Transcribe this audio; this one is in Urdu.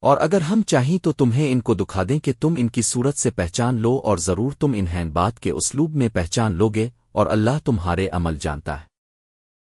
اور اگر ہم چاہیں تو تمہیں ان کو دکھا دیں کہ تم ان کی صورت سے پہچان لو اور ضرور تم انہیں بات کے اسلوب میں پہچان لوگے اور اللہ تمہارے عمل جانتا ہے۔